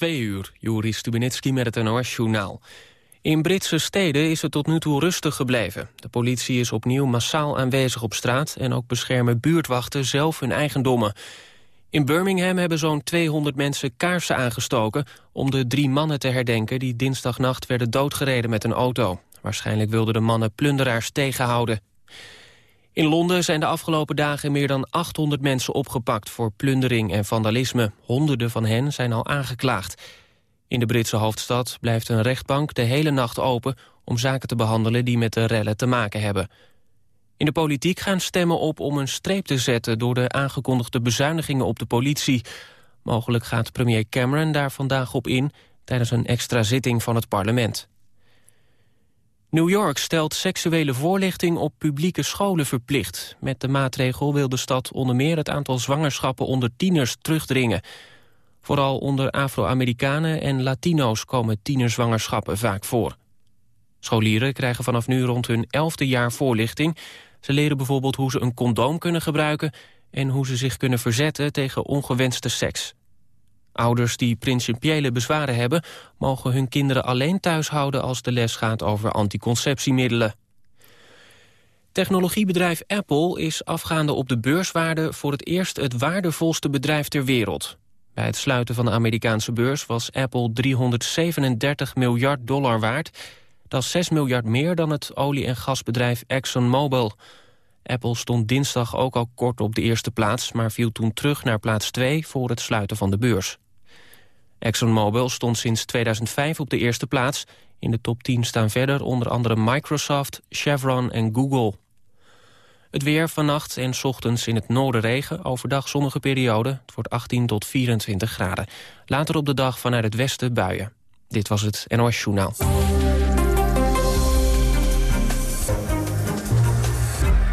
twee uur. Juri Stubenitski met het NOS-journaal. In Britse steden is het tot nu toe rustig gebleven. De politie is opnieuw massaal aanwezig op straat... en ook beschermen buurtwachten zelf hun eigendommen. In Birmingham hebben zo'n 200 mensen kaarsen aangestoken... om de drie mannen te herdenken die dinsdagnacht werden doodgereden met een auto. Waarschijnlijk wilden de mannen plunderaars tegenhouden. In Londen zijn de afgelopen dagen meer dan 800 mensen opgepakt... voor plundering en vandalisme. Honderden van hen zijn al aangeklaagd. In de Britse hoofdstad blijft een rechtbank de hele nacht open... om zaken te behandelen die met de rellen te maken hebben. In de politiek gaan stemmen op om een streep te zetten... door de aangekondigde bezuinigingen op de politie. Mogelijk gaat premier Cameron daar vandaag op in... tijdens een extra zitting van het parlement. New York stelt seksuele voorlichting op publieke scholen verplicht. Met de maatregel wil de stad onder meer het aantal zwangerschappen onder tieners terugdringen. Vooral onder Afro-Amerikanen en Latino's komen tienerzwangerschappen vaak voor. Scholieren krijgen vanaf nu rond hun elfde jaar voorlichting. Ze leren bijvoorbeeld hoe ze een condoom kunnen gebruiken... en hoe ze zich kunnen verzetten tegen ongewenste seks. Ouders die principiële bezwaren hebben... mogen hun kinderen alleen thuis houden als de les gaat over anticonceptiemiddelen. Technologiebedrijf Apple is afgaande op de beurswaarde... voor het eerst het waardevolste bedrijf ter wereld. Bij het sluiten van de Amerikaanse beurs was Apple 337 miljard dollar waard. Dat is 6 miljard meer dan het olie- en gasbedrijf ExxonMobil. Apple stond dinsdag ook al kort op de eerste plaats... maar viel toen terug naar plaats 2 voor het sluiten van de beurs. ExxonMobil stond sinds 2005 op de eerste plaats. In de top 10 staan verder onder andere Microsoft, Chevron en Google. Het weer vannacht en ochtends in het noorden regen. Overdag zonnige periode. Het wordt 18 tot 24 graden. Later op de dag vanuit het westen buien. Dit was het NOS Journaal.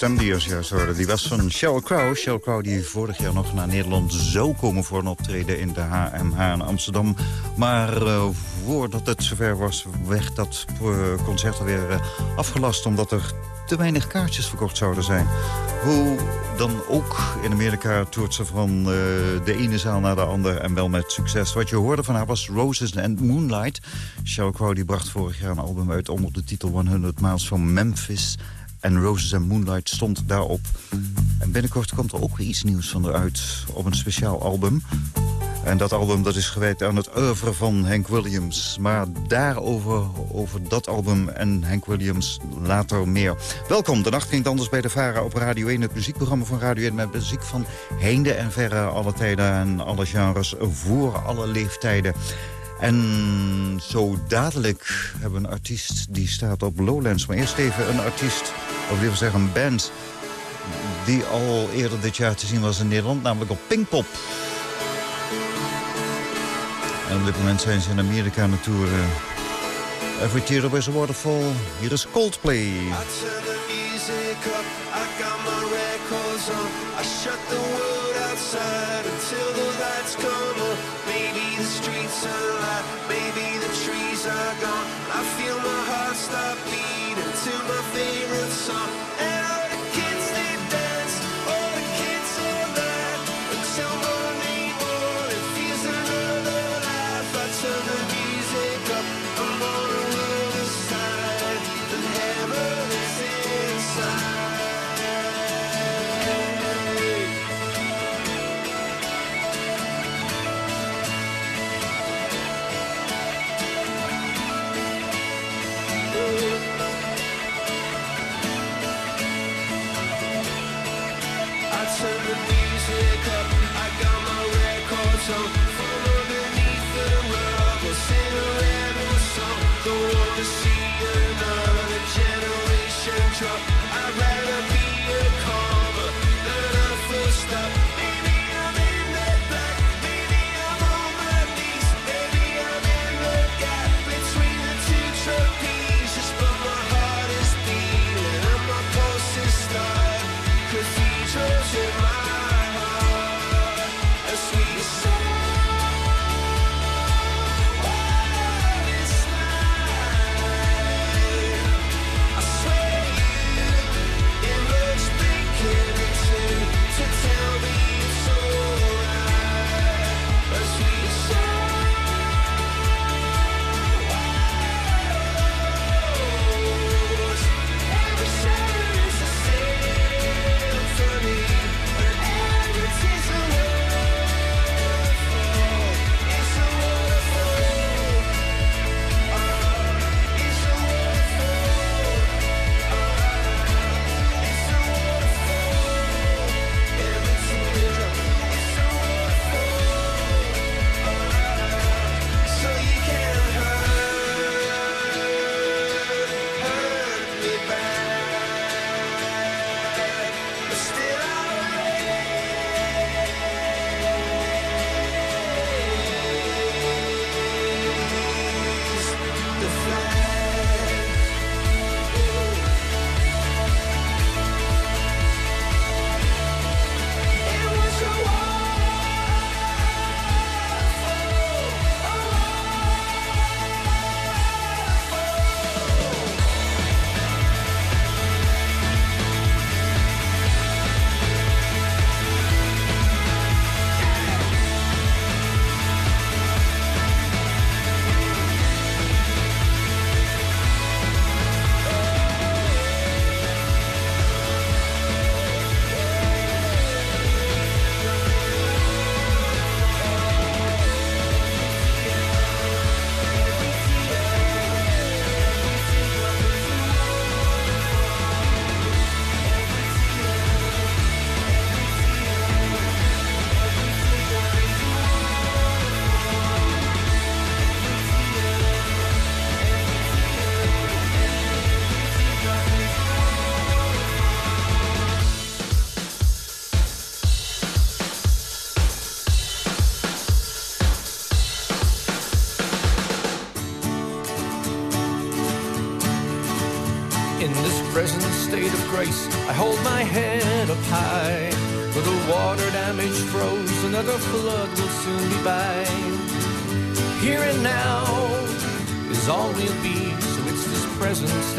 Stem die hoorde, die was van Sheryl Crow. Sheryl Crow die vorig jaar nog naar Nederland zou komen voor een optreden in de HMH in Amsterdam. Maar uh, voordat het zover was, werd dat uh, concert alweer uh, afgelast... omdat er te weinig kaartjes verkocht zouden zijn. Hoe dan ook in Amerika toert ze van de ene zaal naar de andere en wel met succes. Wat je hoorde van haar was Roses and Moonlight. Sheryl Crow die bracht vorig jaar een album uit onder de titel 100 Miles from Memphis... En Roses and Moonlight stond daarop. En binnenkort komt er ook weer iets nieuws van eruit op een speciaal album. En dat album dat is gewijd aan het oeuvre van Hank Williams. Maar daarover, over dat album en Hank Williams, later meer. Welkom, de nacht ging anders bij de VARA op Radio 1. Het muziekprogramma van Radio 1 met muziek van heinde en verre. Alle tijden en alle genres voor alle leeftijden. En zo dadelijk hebben we een artiest die staat op Lowlands. Maar eerst even een artiest, of liever zeggen een band... die al eerder dit jaar te zien was in Nederland, namelijk op Pinkpop. En op dit moment zijn ze in Amerika aan tour. Uh, Every Tear is a Waterfall. Hier is Coldplay. Maybe the trees are gone. I feel my heart stop beating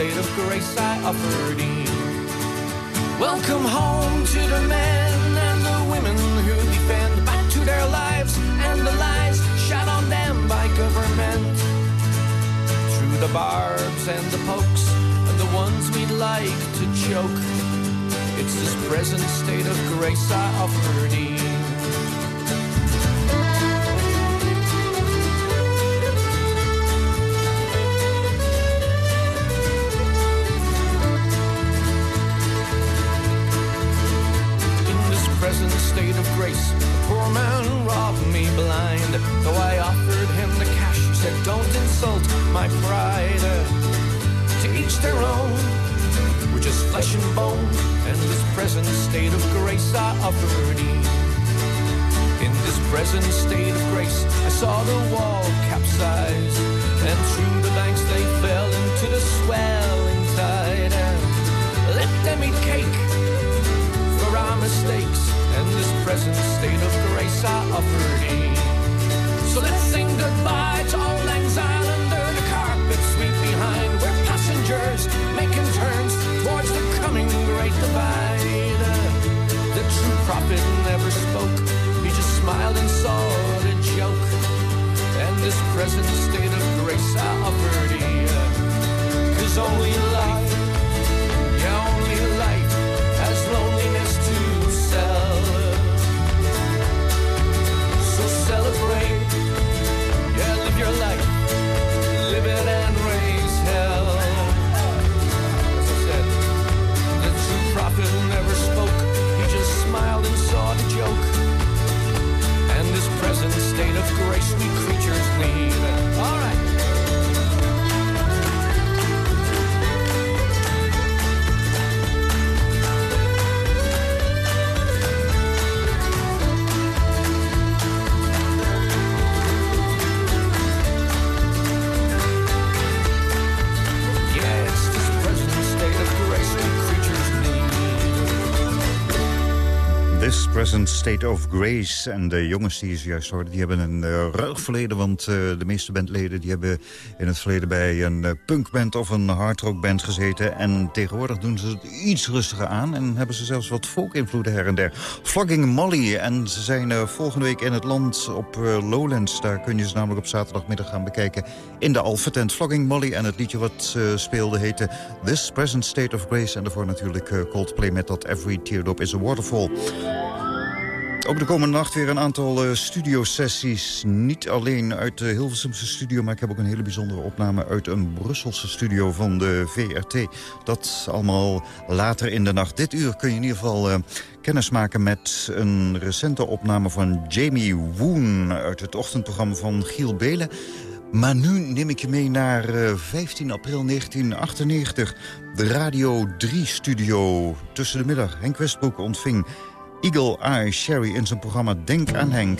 state of grace I offer thee. Welcome home to the men and the women who defend back to their lives and the lies shot on them by government. Through the barbs and the pokes and the ones we'd like to choke. It's this present state of grace I offer thee. I. In this present state of grace, I saw the wall capsize. And through the banks they fell into the swelling Grace. En de jongens die je zojuist hoorde, die hebben een uh, ruig verleden. Want uh, de meeste bandleden die hebben in het verleden bij een uh, punkband of een hardrockband gezeten. En tegenwoordig doen ze het iets rustiger aan. En hebben ze zelfs wat folk-invloeden her en der. Flogging Molly. En ze zijn volgende week in het land op Lowlands. Daar kun je ze namelijk op zaterdagmiddag gaan bekijken in de Alpha-tent. Flogging Molly en het liedje wat speelde heette This Present State of Grace. En daarvoor natuurlijk Coldplay met dat Every Teardrop is a Waterfall. Ook de komende nacht weer een aantal uh, studiosessies. Niet alleen uit de Hilversumse studio... maar ik heb ook een hele bijzondere opname uit een Brusselse studio van de VRT. Dat allemaal later in de nacht. Dit uur kun je in ieder geval uh, kennis maken met een recente opname van Jamie Woon... uit het ochtendprogramma van Giel Belen. Maar nu neem ik je mee naar uh, 15 april 1998. De Radio 3-studio tussen de middag. Henk Westbroek ontving Eagle Eye Sherry in zijn programma Denk aan Henk.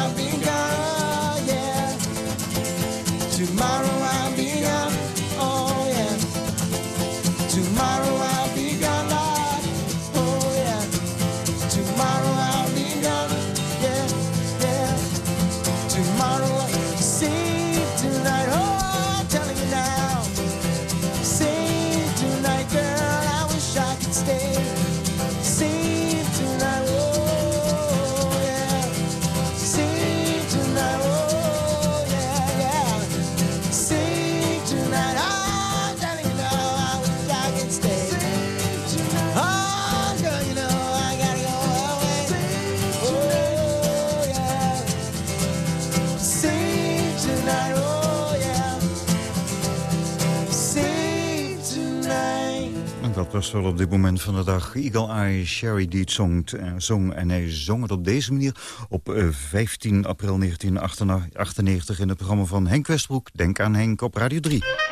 dat was wel op dit moment van de dag Eagle Eye Sherry die het zongt, eh, zong. En hij zong het op deze manier op eh, 15 april 1998 in het programma van Henk Westbroek. Denk aan Henk op Radio 3.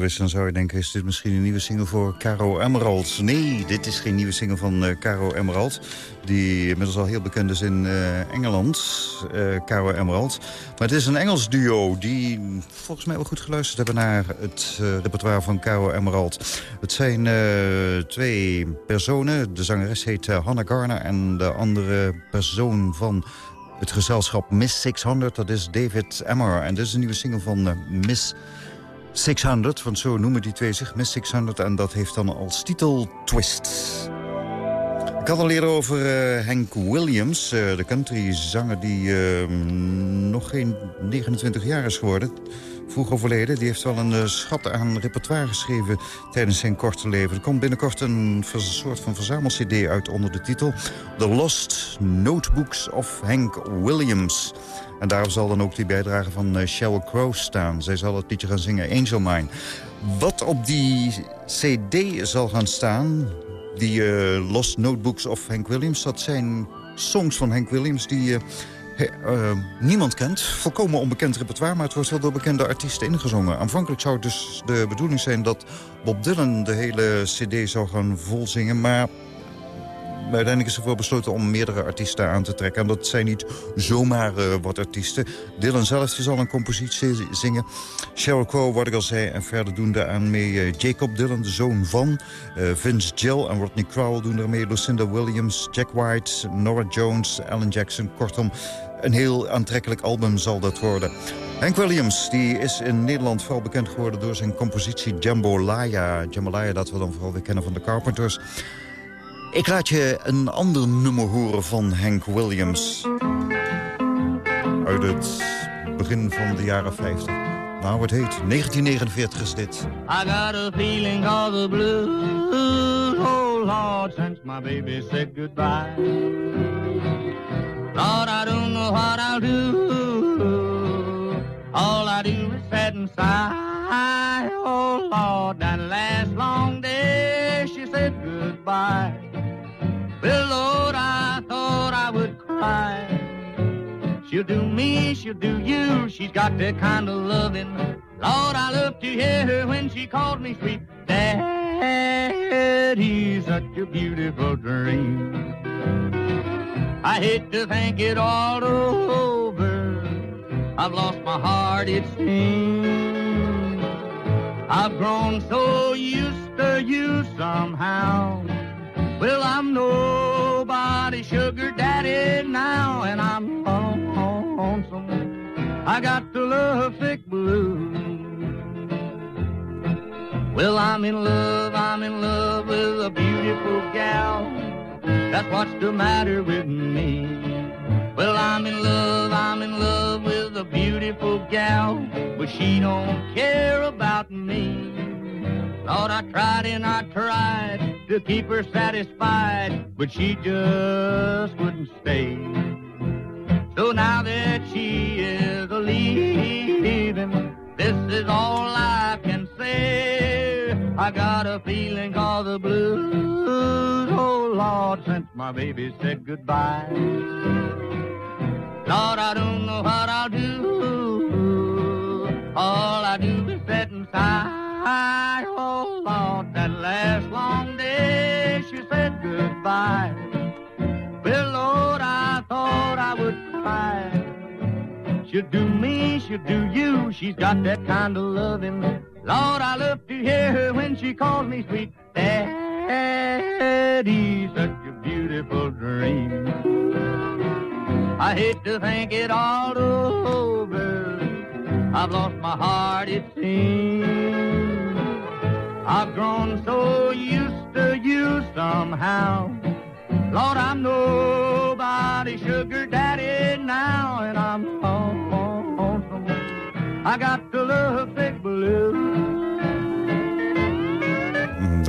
Wist, dan zou je denken... is dit misschien een nieuwe single voor Caro Emerald? Nee, dit is geen nieuwe single van uh, Caro Emerald... die inmiddels al heel bekend is in uh, Engeland, uh, Caro Emerald. Maar het is een Engels duo die volgens mij wel goed geluisterd hebben... naar het repertoire van Caro Emerald. Het zijn twee personen. De zangeres heet Hannah Garner en de andere persoon van het gezelschap Miss 600, dat is David Emmer. En dit is een nieuwe single van Miss 600, want zo noemen die twee zich, Miss 600. En dat heeft dan als titel Twist. Ik had al leren over uh, Hank Williams, uh, de countryzanger die nog geen 29 jaar is geworden vroeg overleden. Die heeft wel een uh, schat aan repertoire geschreven tijdens zijn korte leven. Er komt binnenkort een soort van verzamel-cd uit onder de titel... The Lost Notebooks of Hank Williams. En daarop zal dan ook die bijdrage van uh, Sheryl Crow staan. Zij zal het liedje gaan zingen, Angel Mine. Wat op die cd zal gaan staan... die uh, Lost Notebooks of Hank Williams... dat zijn songs van Hank Williams die niemand kent. Volkomen onbekend repertoire, maar het wordt wel door bekende artiesten ingezongen. Aanvankelijk zou het dus de bedoeling zijn dat Bob Dylan de hele cd zou gaan volzingen. Maar uiteindelijk is ervoor besloten om meerdere artiesten aan te trekken. En dat zijn niet zomaar uh, wat artiesten. Dylan zelf zal een compositie zingen. Sheryl Crow, wat ik al zei. En verder doen daar aan mee uh, Jacob Dylan, de zoon van. Uh, Vince Gill en Rodney Crowell doen er mee. Lucinda Williams, Jack White, Nora Jones, Alan Jackson. Kortom, een heel aantrekkelijk album zal dat worden. Hank Williams die is in Nederland vooral bekend geworden door zijn compositie Jambalaya. Jambalaya dat we dan vooral weer kennen van de Carpenters. Ik laat je een ander nummer horen van Hank Williams. Uit het begin van de jaren 50. Nou, het heet 1949 is dit. I got a feeling all the blues, oh Lord, since my baby said goodbye. Lord, I don't I'll do. All I do is sit and sigh. Oh, Lord, that last long day she said goodbye. Well, Lord, I thought I would cry. She'll do me, she'll do you. She's got that kind of loving. Lord, I love to hear her when she calls me sweet daddy. He's such a beautiful dream. I hate to think it all over. I've lost my heart, it seems. I've grown so used to you somehow. Well, I'm nobody's sugar daddy now, and I'm lonesome. I got the love sick blues. Well, I'm in love, I'm in love with a beautiful gal. That's what's the matter with me. Well, I'm in love, I'm in love with a beautiful gal, but she don't care about me. Lord, I tried and I tried to keep her satisfied, but she just wouldn't stay. So now that she is a leaving, this is all I can say. I got a feeling called the blues, Lord, since my baby said goodbye. Lord, I don't know what I'll do. All I do is sit and sigh. Oh Lord, that last long day she said goodbye. Well, Lord, I thought I would cry. She'll do me, she'll do you. She's got that kind of loving. Lord, I love to hear her when she calls me sweet daddy. Such a beautiful dream. I hate to think it all over. I've lost my heart, it seems. I've grown so used to you somehow. Lord, I'm nobody's sugar daddy now, and I'm lonesome. I got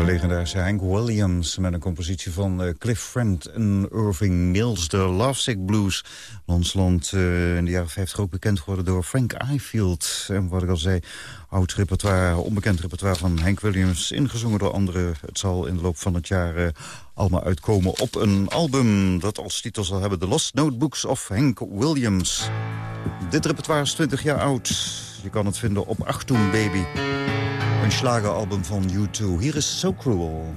legendarische Hank Williams met een compositie van uh, Cliff Friend en Irving Mills. De Lovesick Blues. Ons land uh, in de jaren 50 ook bekend geworden door Frank Ifield. En wat ik al zei, oud repertoire, onbekend repertoire van Hank Williams. Ingezongen door anderen. Het zal in de loop van het jaar uh, allemaal uitkomen op een album... dat als titel zal hebben The Lost Notebooks of Hank Williams. Dit repertoire is 20 jaar oud. Je kan het vinden op Achtung Baby. Een slageralbum van U2. Hier is So Cruel.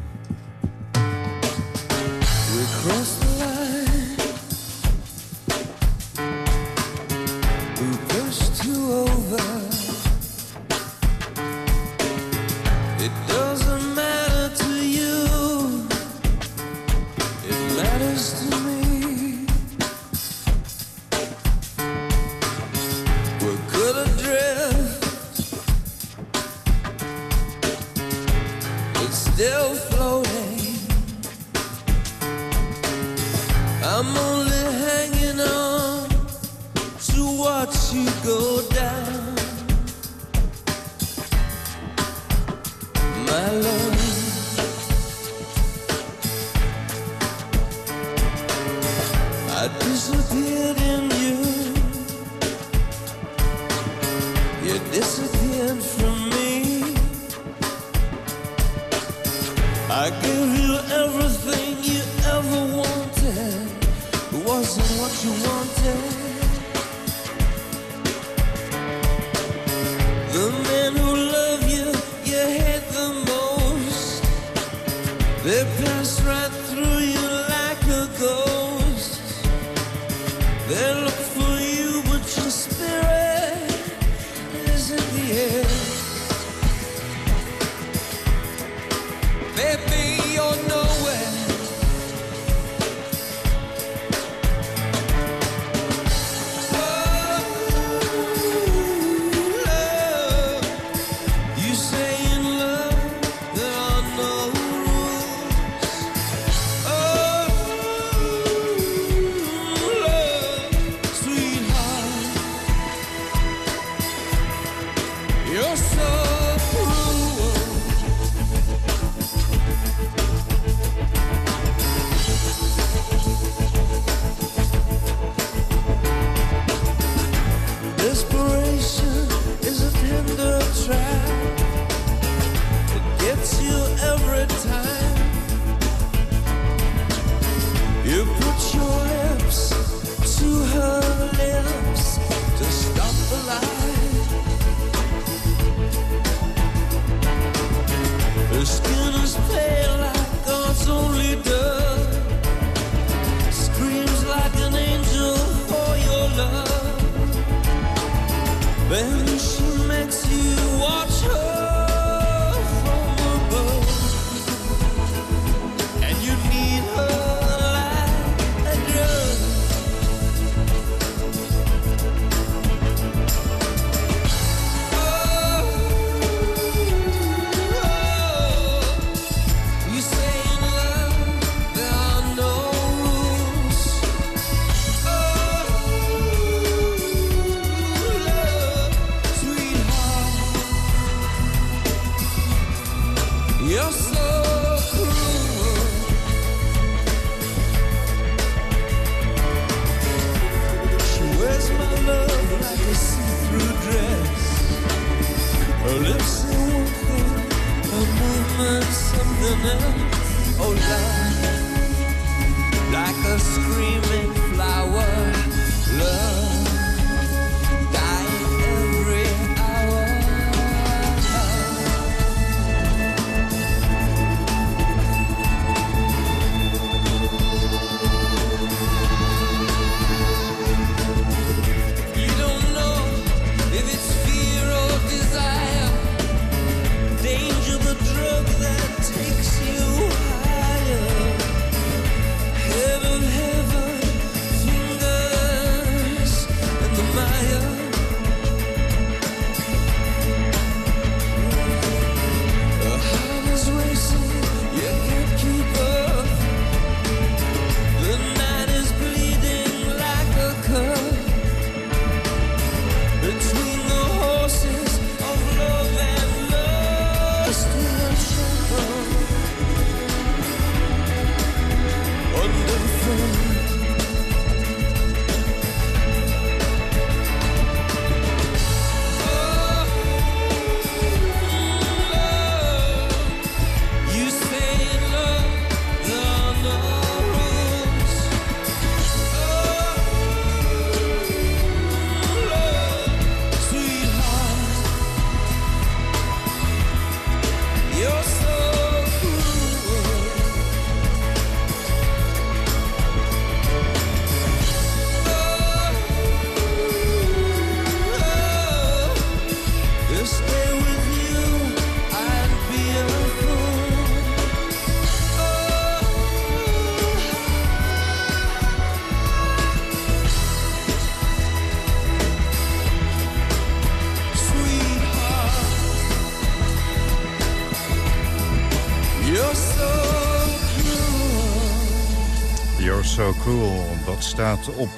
Op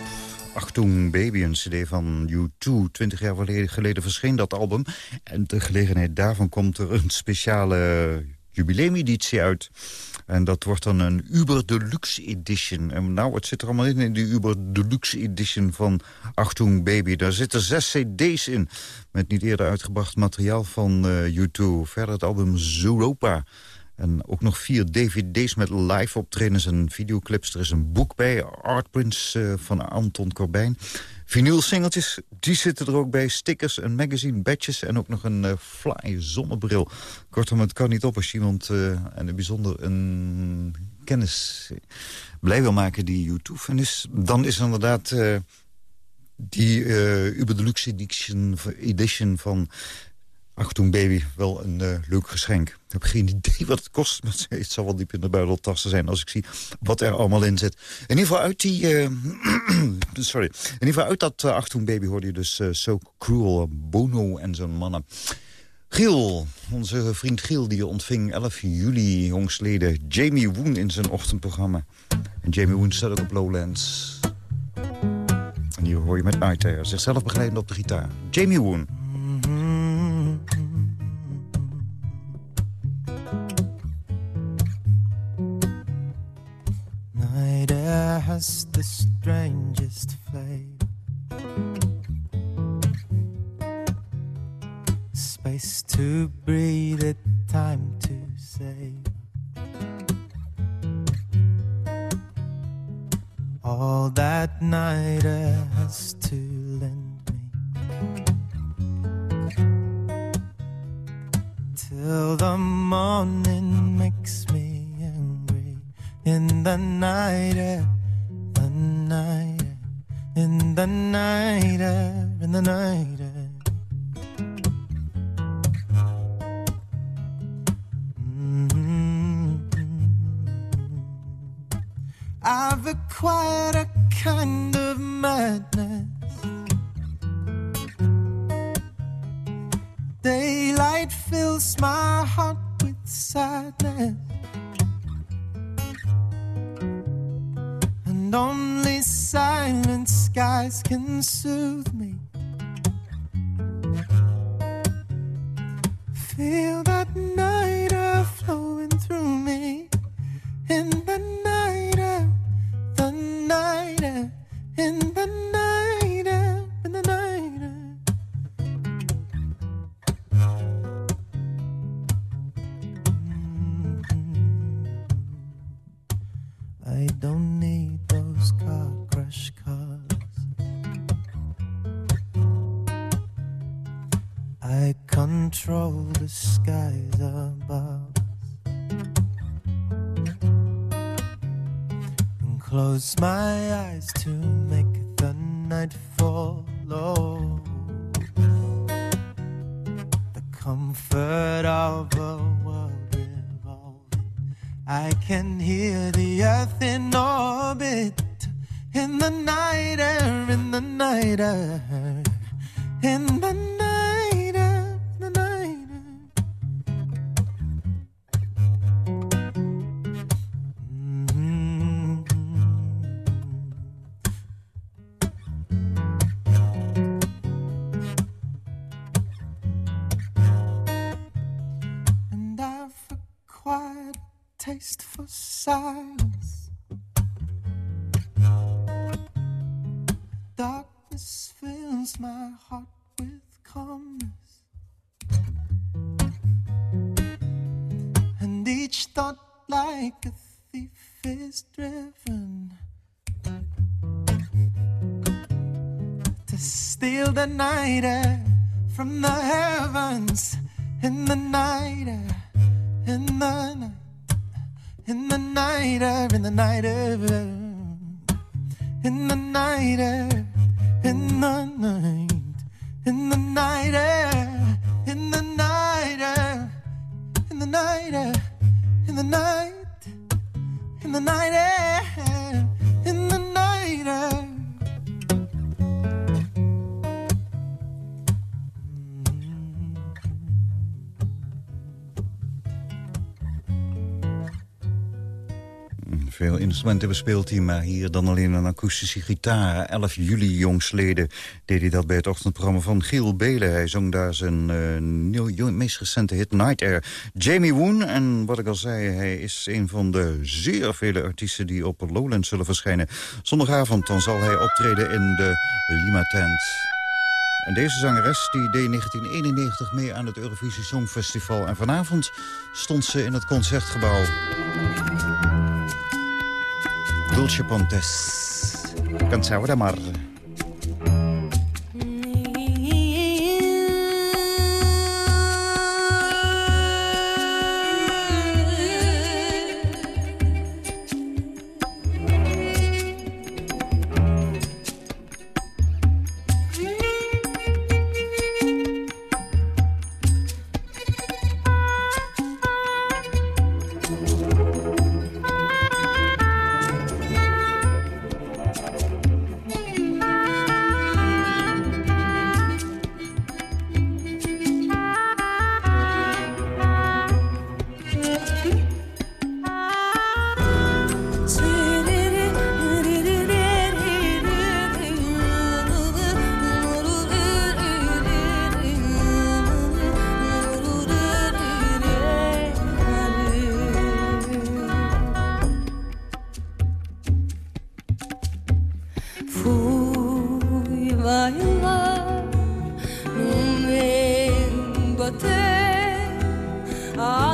Achtung Baby, een cd van U2. Twintig jaar geleden verscheen dat album. En ter gelegenheid daarvan komt er een speciale jubileumeditie uit. En dat wordt dan een Uber Deluxe Edition. En nou, het zit er allemaal in, in die Uber Deluxe Edition van Achtung Baby. Daar zitten zes cd's in, met niet eerder uitgebracht materiaal van uh, U2. Verder het album Zuropa. En ook nog vier dvd's met live optredens en videoclips. Er is een boek bij, Artprints uh, van Anton Corbijn. Vinylsingeltjes, die zitten er ook bij. Stickers, een magazine, badges en ook nog een uh, fly zonnebril. Kortom, het kan niet op als iemand uh, en in bijzonder een kennis blij wil maken die YouTube. En is, dan is inderdaad uh, die Uber Deluxe edition, edition van Achtung Baby wel een uh, leuk geschenk. Ik heb geen idee wat het kost, maar het zal wel diep in de buideltassen zijn... als ik zie wat er allemaal in zit. In ieder geval uit die... Uh, sorry. In ieder geval uit dat uh, Achtung Baby hoorde je dus So Cruel, Bono en zijn mannen. Giel, onze vriend Giel, die ontving 11 juli jongstleden Jamie Woon in zijn ochtendprogramma. En Jamie Woon staat ook op Lowlands. En hier hoor je met Night zichzelf begeleidend op de gitaar. Jamie Woon. Has the strangest flavor. Space to breathe it, time to save. All that night has to lend me till the morning makes me angry in the night night, in the night in the night. Mm-hmm. I've acquired a kind of madness. Daylight fills my heart with sadness. And only silent skies can soothe me. Feel that night air flowing through me, in the night air, the night air, in the night control the skies above and close my eyes to make the night fall. The comfort of a world revolving. I can hear in the 90s. Instrumenten bespeelt hij, maar hier dan alleen een akoestische gitaar. 11 juli jongsleden deed hij dat bij het ochtendprogramma van Giel Belen. Hij zong daar zijn nieuw, meest recente hit Night Air. Jamie Woon, en wat ik al zei, hij is een van de zeer vele artiesten... die op Lowland zullen verschijnen. Zondagavond dan zal hij optreden in de Lima Tent. En deze zangeres die deed 1991 mee aan het Eurovisie Songfestival. En vanavond stond ze in het Concertgebouw. Dulce Pontes. Cansado de amar. Bailar meio até além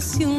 silêncio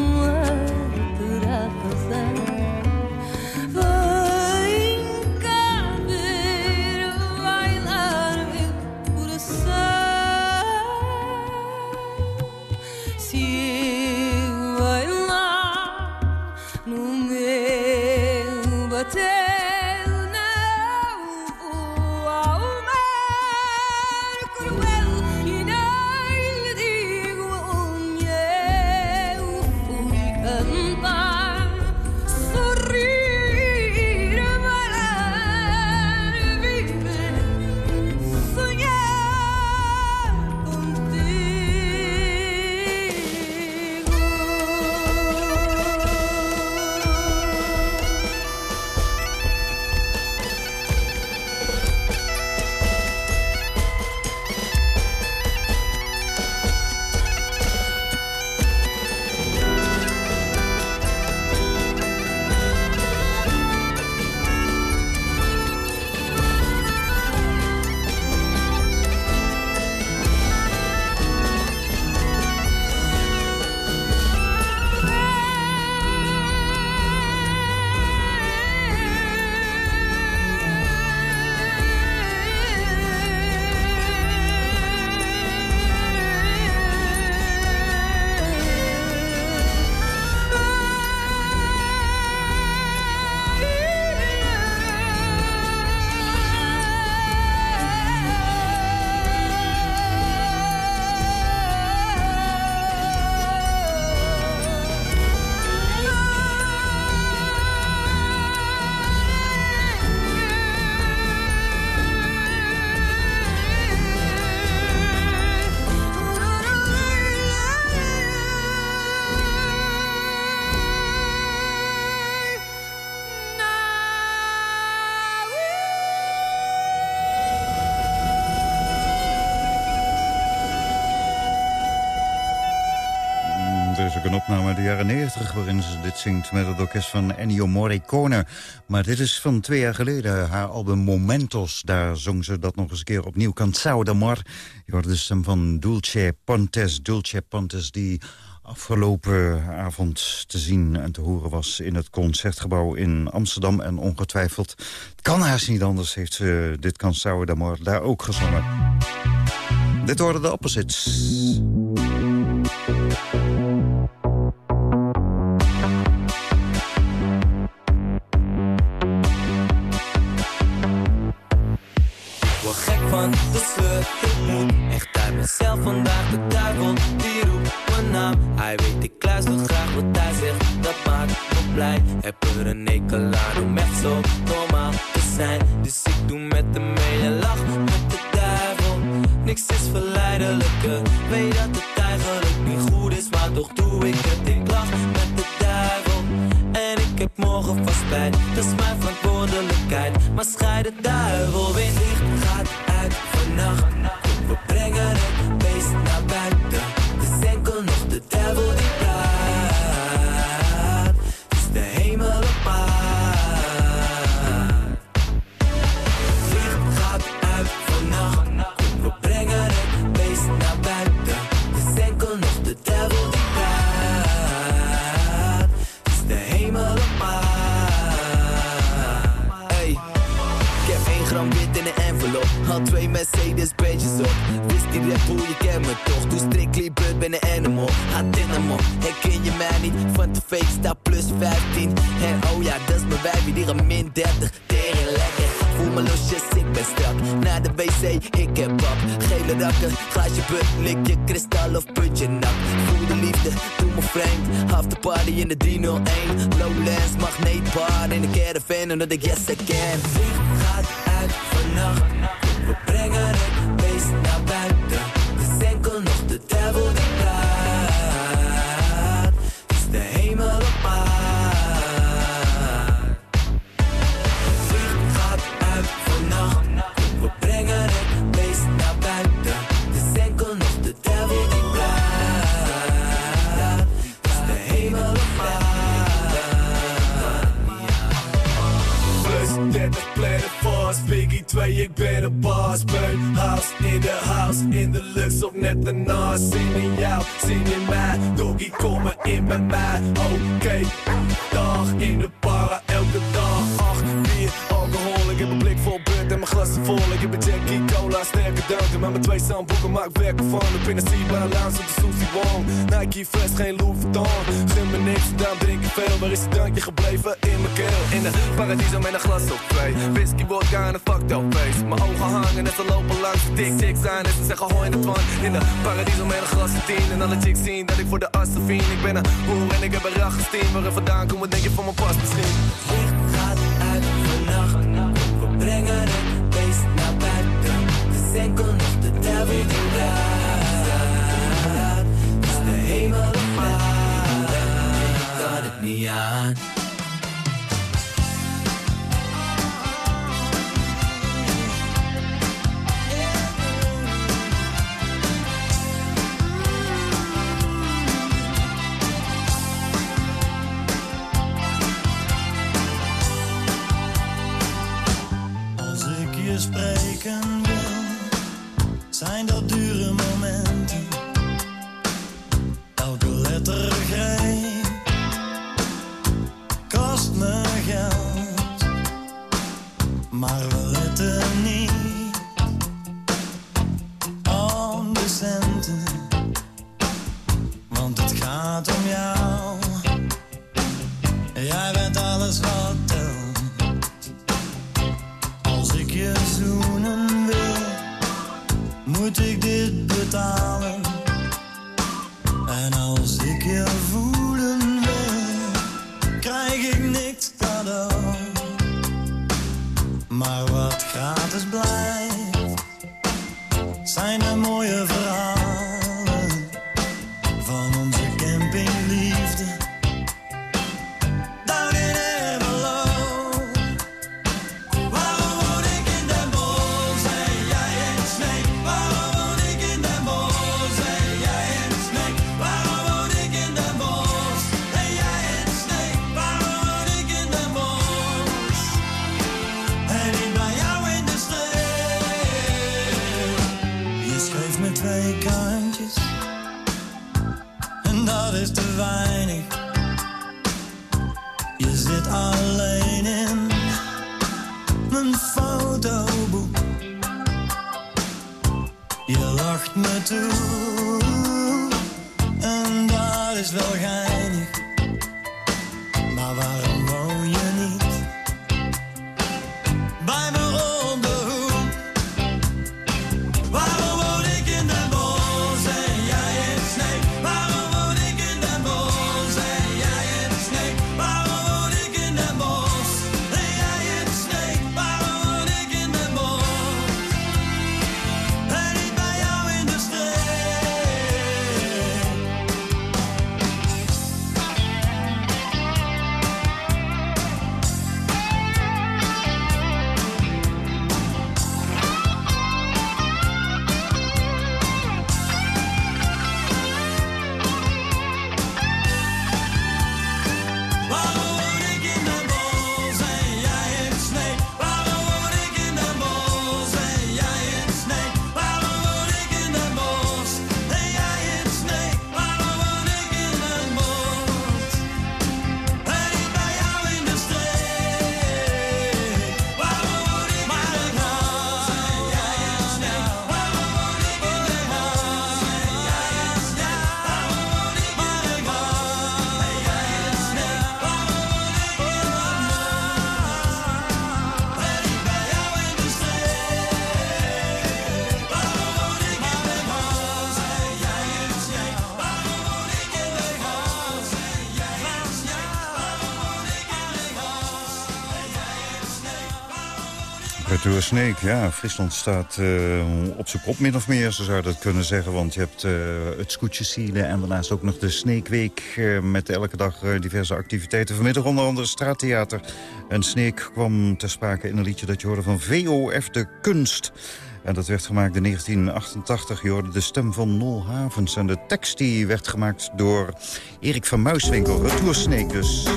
een opname uit de jaren 90 waarin ze dit zingt met het orkest van Ennio Morricone. Maar dit is van twee jaar geleden, haar album Momentos. Daar zong ze dat nog eens een keer opnieuw. Cansao d'Amor. Je hoorde de stem van Dulce Pontes. Dulce Pontes die afgelopen avond te zien en te horen was... in het Concertgebouw in Amsterdam. En ongetwijfeld, het kan haast niet anders, heeft ze dit Cansao d'Amor daar ook gezongen. Dit worden de opposites. Ik echt uit mezelf vandaag. De duivel die roept mijn naam. Hij weet ik luister graag wat hij zegt, dat maakt me blij. Heb er een hekel aan om echt zo normaal te zijn. Dus ik doe met hem mee en lach met de duivel. Niks is verleidelijker, weet dat het eigenlijk niet goed is. Maar toch doe ik het, ik lach met de ik heb morgen vast spijt, dat is mijn verantwoordelijkheid. Maar scheid de duivel weer licht gaat uit vannacht. We brengen het beest naar buiten. Het is enkel nog de duivel die Had twee Mercedes Benj's op. Wist die Red Bull, je kent me toch. Doe strictly blood, ben een animal. Had op. Herken je mij niet? Van de fake sta plus 15. En oh ja, dat is mijn wijfie, die gaat min 30. Tering lekker. Voel me losjes, ik ben strak. Naar de wc, ik heb pap. Gele rakken, glaasje put, lik je kristal of putje nap. Voel de liefde, doe me vreemd. Half de party in de 301. Lowlands, magneetbar in de caravan. En dat ik yes I can. Gaat uit vannacht. We brengen 2, ik ben een baas. Beun, house in de house, in de lucht of net ernaast. Zin in jou, zin in mij, doggy kom maar in bij mij. Oké, dag in de para, elke dag. Ik heb een blik vol bunt en mijn glassen vol. Ik heb een Jackie Cola, sterke dranken. Met mijn twee zandboeken maak werk ervan. Ik ben een Siba Lounge op de Susie Wong. Nike Fresh, geen Louis Vuitton. Gun me niks, daarom drink ik veel. Waar is het drankje gebleven? In mijn keel. In de paradiso met een glas op twee. Whisky, vodka en een fucked up face. Mijn ogen hangen en ze lopen langs de tik tik zijn. En ze zeggen hoi in het van. In de paradiso met een glas op tien. En alle chicks zien dat ik voor de assen vien. Ik ben een hoer en ik heb een rachesteam. Waar ik vandaan kom, denk je van mijn pas misschien? Brengen het beest naar buiten. Is enkel nog de duivel praat. Het is de hemel op aarde. Kan het niet aan. is te weinig. Je zit alleen in mijn fotoboek. Je lacht me toe en dat is wel geinig. Snake, ja, Friesland staat eh, op zijn kop min of meer, zo zou je dat kunnen zeggen. Want je hebt eh, het scootjesielen en daarnaast ook nog de Sneekweek... eh, met elke dag diverse activiteiten. Vanmiddag onder andere straattheater. En Sneek kwam ter sprake in een liedje dat je hoorde van VOF de Kunst. En dat werd gemaakt in 1988. Je hoorde de stem van Nol Havens. En de tekst die werd gemaakt door Erik van Muiswinkel. Retour Snake dus.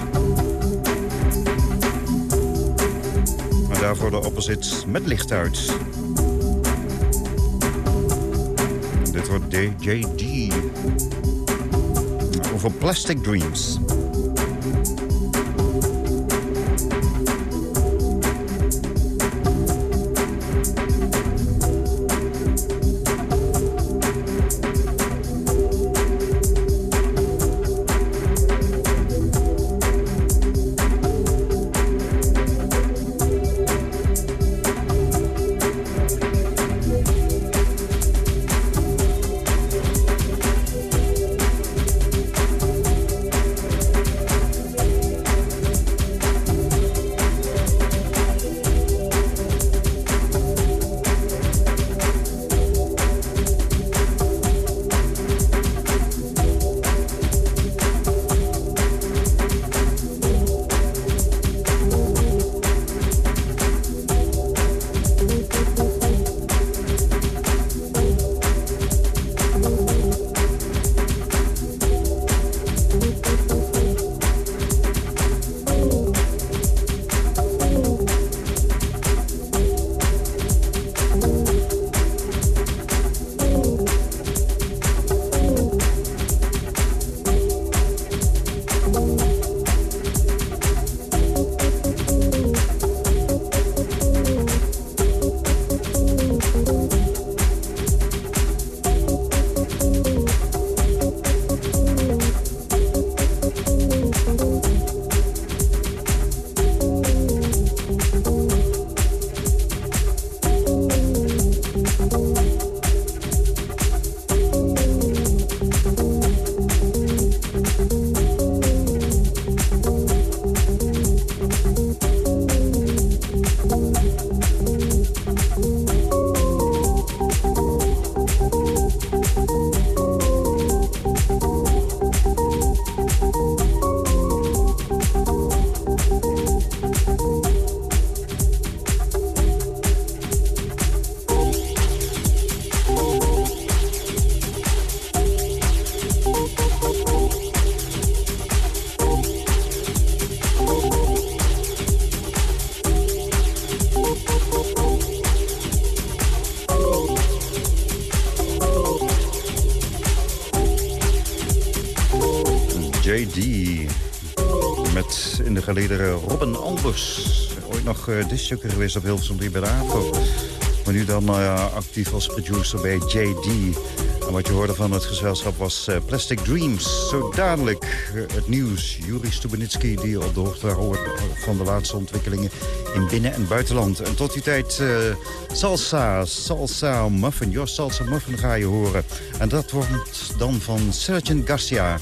Daarvoor de opposites met licht uit. Dit wordt DJD. Over Plastic Dreams. Ooit nog uh, geweest op Hilversum 3 bij de AVO. Maar nu dan uh, actief als producer bij JD. En wat je hoorde van het gezelschap was uh, Plastic Dreams. Zo dadelijk uh, het nieuws. Juri Stubenitski die op de hoogte hoort van de laatste ontwikkelingen in binnen- en buitenland. En tot die tijd salsa, salsa muffin. Your salsa muffin ga je horen. En dat wordt dan van Sergeant Garcia.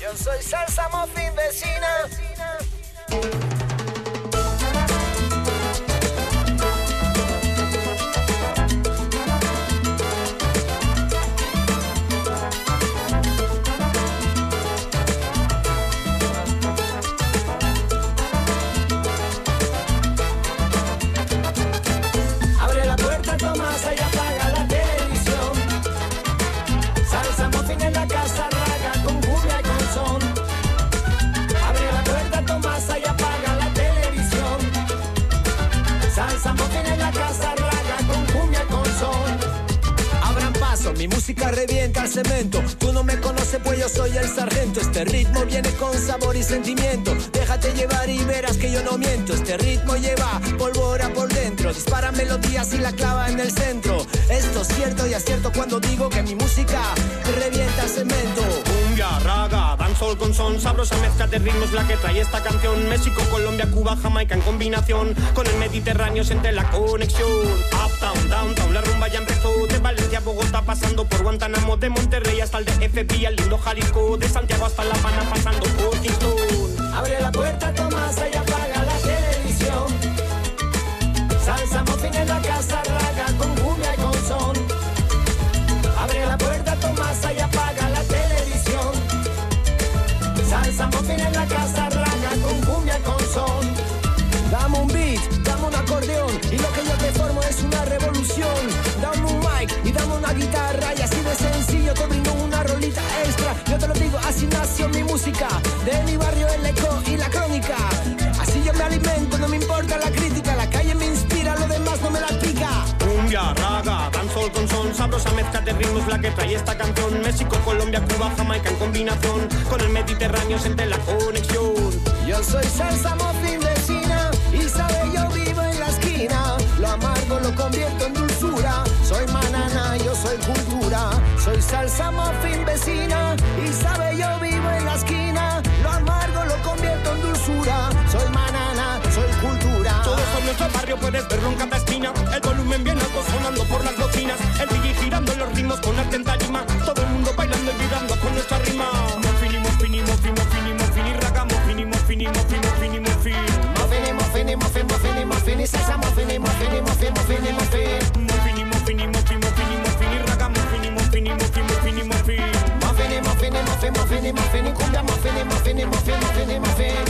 Sentimiento. Déjate llevar y verás que yo no miento. Este ritmo lleva pólvora por dentro. Dispara melodías y la clava en el centro. Esto es cierto y acierto cuando digo que mi música revienta el cemento. Cumbia, raga, dancehall con son, sabrosa mezcla de ritmos la que trae esta canción. México, Colombia, Cuba, Jamaica en combinación con el Mediterráneo siente la conexión. Uptown, downtown, la rumba ya empezó de Valencia a Bogotá pasando por Guantánamo, de Monterrey hasta el DF, al lindo Jalisco, de Santiago hasta La Habana pasando por Abre la puerta, Tomasa, y apaga la televisión. Salsa muffin en la casa, raga con cumbia y con son. Abre la puerta, Tomasa, y apaga la televisión. Salsa muffin en la casa, raga con cumbia y con son. Dame un beat, dame un acordeón y lo que yo te formo es una revolución. Dame un mic y dame una guitarra y así de sencillo te brindo una rolita extra. Yo te lo digo, así nació mi música, de mi barrio el eco y la crónica. Así yo me alimento, no me importa la crítica, la calle me inspira, lo demás no me la pica. Cumbia, raga, dancehall con son, sabrosa mezcla de ritmos la que trae esta canción. México, Colombia, Cuba, Jamaica en combinación con el Mediterráneo siente la conexión. Yo soy salsa muffin vecina y sabe yo vivo en la esquina. Lo amargo lo convierto en dulzura. Soy manana, yo soy cultura. Soy salsa muffin vecina y sabe yo vivo en la esquina. Lo amargo lo convierto en dulzura. Soy manana, soy cultura. Todo por nuestro barrio puedes verlo en cada esquina. El volumen bien alto sonando por las bocinas. El DJ girando los ritmos con arte en tarima. Todo el mundo bailando y vibrando con nuestra rima. Mofini, mofini, mofini, mofini, mofini, raga. Mofini, mofini, mofini, mofini, mofini. Mofini, mofini, mofini, mofini, mofini, salsa. Mofini, mofini, mofini, mofini, mofini. Mofini, mofini, mofini, mofini, mofini, raga. Mofini, mofini, mofini, mofini, mofini. Muffin y muffin. Muffin y muffin y muffin, muffin y muffin y cumbia muffin y muffin y muffin, muffin y muffin.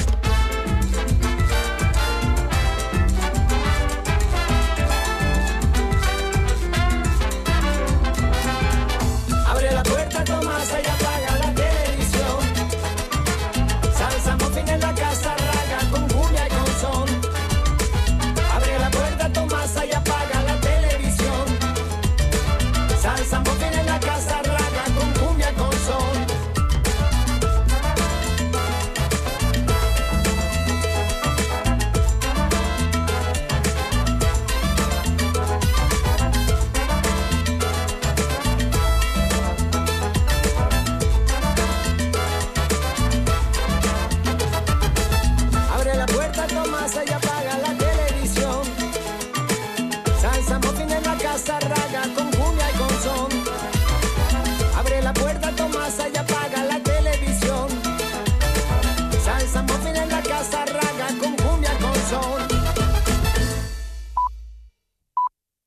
Abre la puerta, Tomasa, y